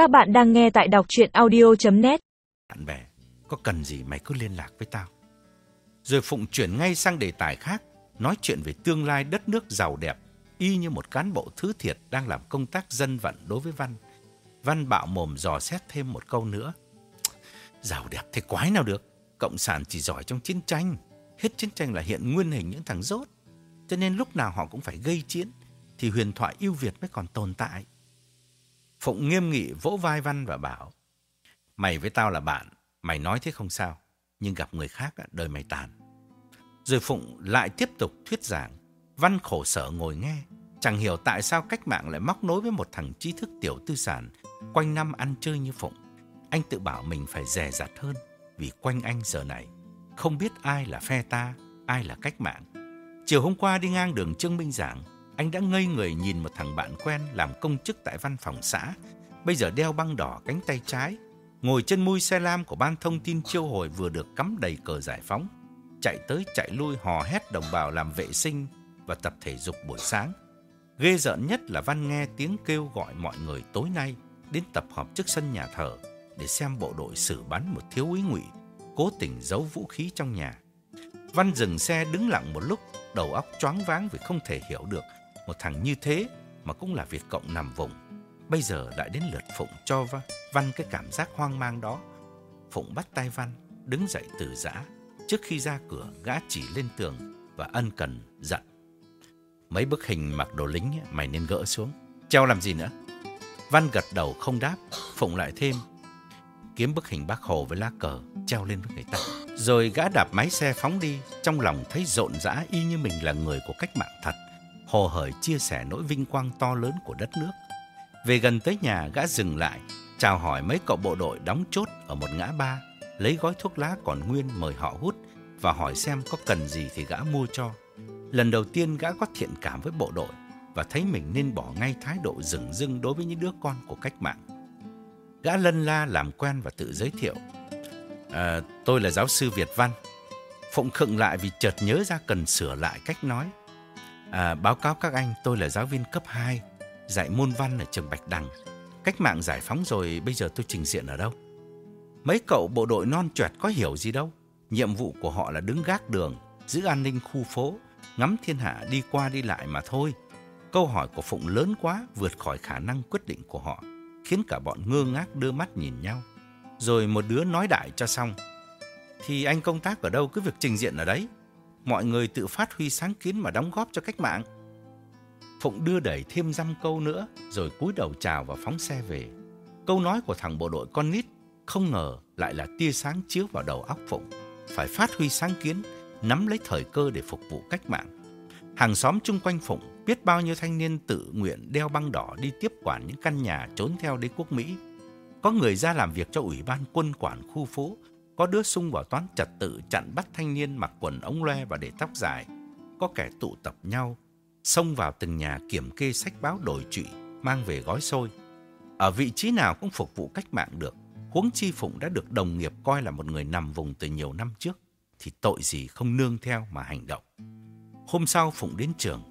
Các bạn đang nghe tại đọc chuyện audio.net Bạn bè, có cần gì mày cứ liên lạc với tao. Rồi Phụng chuyển ngay sang đề tài khác, nói chuyện về tương lai đất nước giàu đẹp, y như một cán bộ thứ thiệt đang làm công tác dân vận đối với Văn. Văn bạo mồm dò xét thêm một câu nữa. Giàu đẹp thế quái nào được, Cộng sản chỉ giỏi trong chiến tranh. Hết chiến tranh là hiện nguyên hình những thằng rốt. Cho nên lúc nào họ cũng phải gây chiến, thì huyền thoại yêu Việt mới còn tồn tại. Phụng nghiêm nghị vỗ vai Văn và bảo, Mày với tao là bạn, mày nói thế không sao, nhưng gặp người khác đời mày tàn. Rồi Phụng lại tiếp tục thuyết giảng, Văn khổ sở ngồi nghe, chẳng hiểu tại sao cách mạng lại móc nối với một thằng trí thức tiểu tư sản, quanh năm ăn chơi như Phụng. Anh tự bảo mình phải dè dặt hơn, vì quanh anh giờ này, không biết ai là phe ta, ai là cách mạng. Chiều hôm qua đi ngang đường Trương Minh Giảng, anh đã ngây người nhìn một thằng bạn quen làm công chức tại văn phòng xã, bây giờ đeo băng đỏ cánh tay trái, ngồi trên mui xe lam của ban thông tin chiêu hồi vừa được cắm đầy cờ giải phóng, chạy tới chạy lui hò hét đồng bào làm vệ sinh và tập thể dục buổi sáng. Ghê rợn nhất là Văn nghe tiếng kêu gọi mọi người tối nay đến tập họp trước sân nhà thờ để xem bộ đội xử bắn một thiếu úy ngụy cố tình giấu vũ khí trong nhà. Văn dừng xe đứng lặng một lúc, đầu óc choáng váng vì không thể hiểu được một thằng như thế mà cũng là Việt Cộng nằm vùng. Bây giờ lại đến lượt Phụng cho Văn cái cảm giác hoang mang đó. Phụng bắt tay Văn, đứng dậy từ giã. Trước khi ra cửa, gã chỉ lên tường và ân cần dặn. Mấy bức hình mặc đồ lính mày nên gỡ xuống. Treo làm gì nữa? Văn gật đầu không đáp, Phụng lại thêm. Kiếm bức hình bác Hồ với lá cờ, treo lên với người ta. Rồi gã đạp máy xe phóng đi, trong lòng thấy rộn rã y như mình là người của cách mạng thật hồ hởi chia sẻ nỗi vinh quang to lớn của đất nước. Về gần tới nhà, gã dừng lại, chào hỏi mấy cậu bộ đội đóng chốt ở một ngã ba, lấy gói thuốc lá còn nguyên mời họ hút và hỏi xem có cần gì thì gã mua cho. Lần đầu tiên gã có thiện cảm với bộ đội và thấy mình nên bỏ ngay thái độ rừng rưng đối với những đứa con của cách mạng. Gã lân la làm quen và tự giới thiệu. À, tôi là giáo sư Việt Văn. Phụng khựng lại vì chợt nhớ ra cần sửa lại cách nói. À, báo cáo các anh, tôi là giáo viên cấp 2, dạy môn văn ở trường Bạch Đằng. Cách mạng giải phóng rồi, bây giờ tôi trình diện ở đâu? Mấy cậu bộ đội non choẹt có hiểu gì đâu. Nhiệm vụ của họ là đứng gác đường, giữ an ninh khu phố, ngắm thiên hạ đi qua đi lại mà thôi. Câu hỏi của Phụng lớn quá, vượt khỏi khả năng quyết định của họ, khiến cả bọn ngơ ngác đưa mắt nhìn nhau. Rồi một đứa nói đại cho xong. Thì anh công tác ở đâu cứ việc trình diện ở đấy mọi người tự phát huy sáng kiến mà đóng góp cho cách mạng. Phụng đưa đẩy thêm dăm câu nữa, rồi cúi đầu chào và phóng xe về. Câu nói của thằng bộ đội con nít không ngờ lại là tia sáng chiếu vào đầu óc Phụng. Phải phát huy sáng kiến, nắm lấy thời cơ để phục vụ cách mạng. Hàng xóm chung quanh Phụng biết bao nhiêu thanh niên tự nguyện đeo băng đỏ đi tiếp quản những căn nhà trốn theo đế quốc Mỹ. Có người ra làm việc cho ủy ban quân quản khu phố có đứa sung vào toán trật tự chặn bắt thanh niên mặc quần ống loe và để tóc dài. Có kẻ tụ tập nhau, xông vào từng nhà kiểm kê sách báo đổi trụy, mang về gói xôi. Ở vị trí nào cũng phục vụ cách mạng được. Huống chi Phụng đã được đồng nghiệp coi là một người nằm vùng từ nhiều năm trước, thì tội gì không nương theo mà hành động. Hôm sau Phụng đến trường,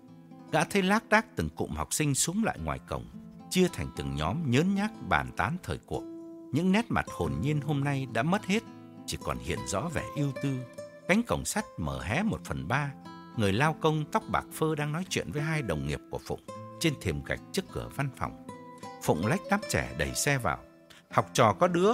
gã thấy lác đác từng cụm học sinh xuống lại ngoài cổng, chia thành từng nhóm nhớn nhác bàn tán thời cuộc. Những nét mặt hồn nhiên hôm nay đã mất hết chỉ còn hiện rõ vẻ ưu tư. Cánh cổng sắt mở hé một phần ba. Người lao công tóc bạc phơ đang nói chuyện với hai đồng nghiệp của Phụng trên thềm gạch trước cửa văn phòng. Phụng lách đám trẻ đẩy xe vào. Học trò có đứa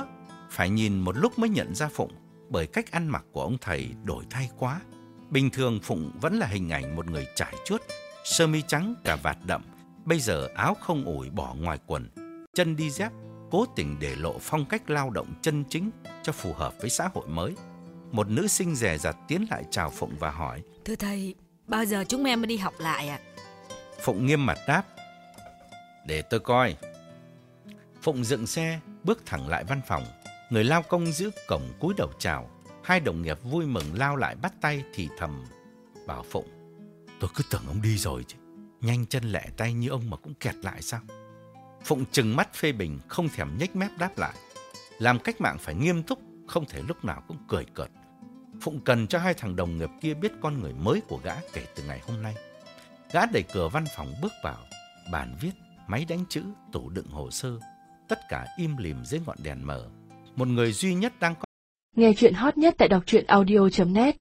phải nhìn một lúc mới nhận ra Phụng bởi cách ăn mặc của ông thầy đổi thay quá. Bình thường Phụng vẫn là hình ảnh một người trải chuốt, sơ mi trắng cả vạt đậm, bây giờ áo không ủi bỏ ngoài quần, chân đi dép cố tình để lộ phong cách lao động chân chính cho phù hợp với xã hội mới. Một nữ sinh rè rặt tiến lại chào Phụng và hỏi Thưa thầy, bao giờ chúng em mới đi học lại ạ? Phụng nghiêm mặt đáp Để tôi coi. Phụng dựng xe, bước thẳng lại văn phòng. Người lao công giữ cổng cúi đầu chào. Hai đồng nghiệp vui mừng lao lại bắt tay thì thầm Bảo Phụng Tôi cứ tưởng ông đi rồi chứ. Nhanh chân lẹ tay như ông mà cũng kẹt lại sao Phụng trừng mắt phê bình, không thèm nhếch mép đáp lại. Làm cách mạng phải nghiêm túc, không thể lúc nào cũng cười cợt. Phụng cần cho hai thằng đồng nghiệp kia biết con người mới của gã kể từ ngày hôm nay. Gã đẩy cửa văn phòng bước vào, bàn viết, máy đánh chữ, tủ đựng hồ sơ. tất cả im lìm dưới ngọn đèn mờ. Một người duy nhất đang có Nghe chuyện hot nhất tại đọc truyện audio.net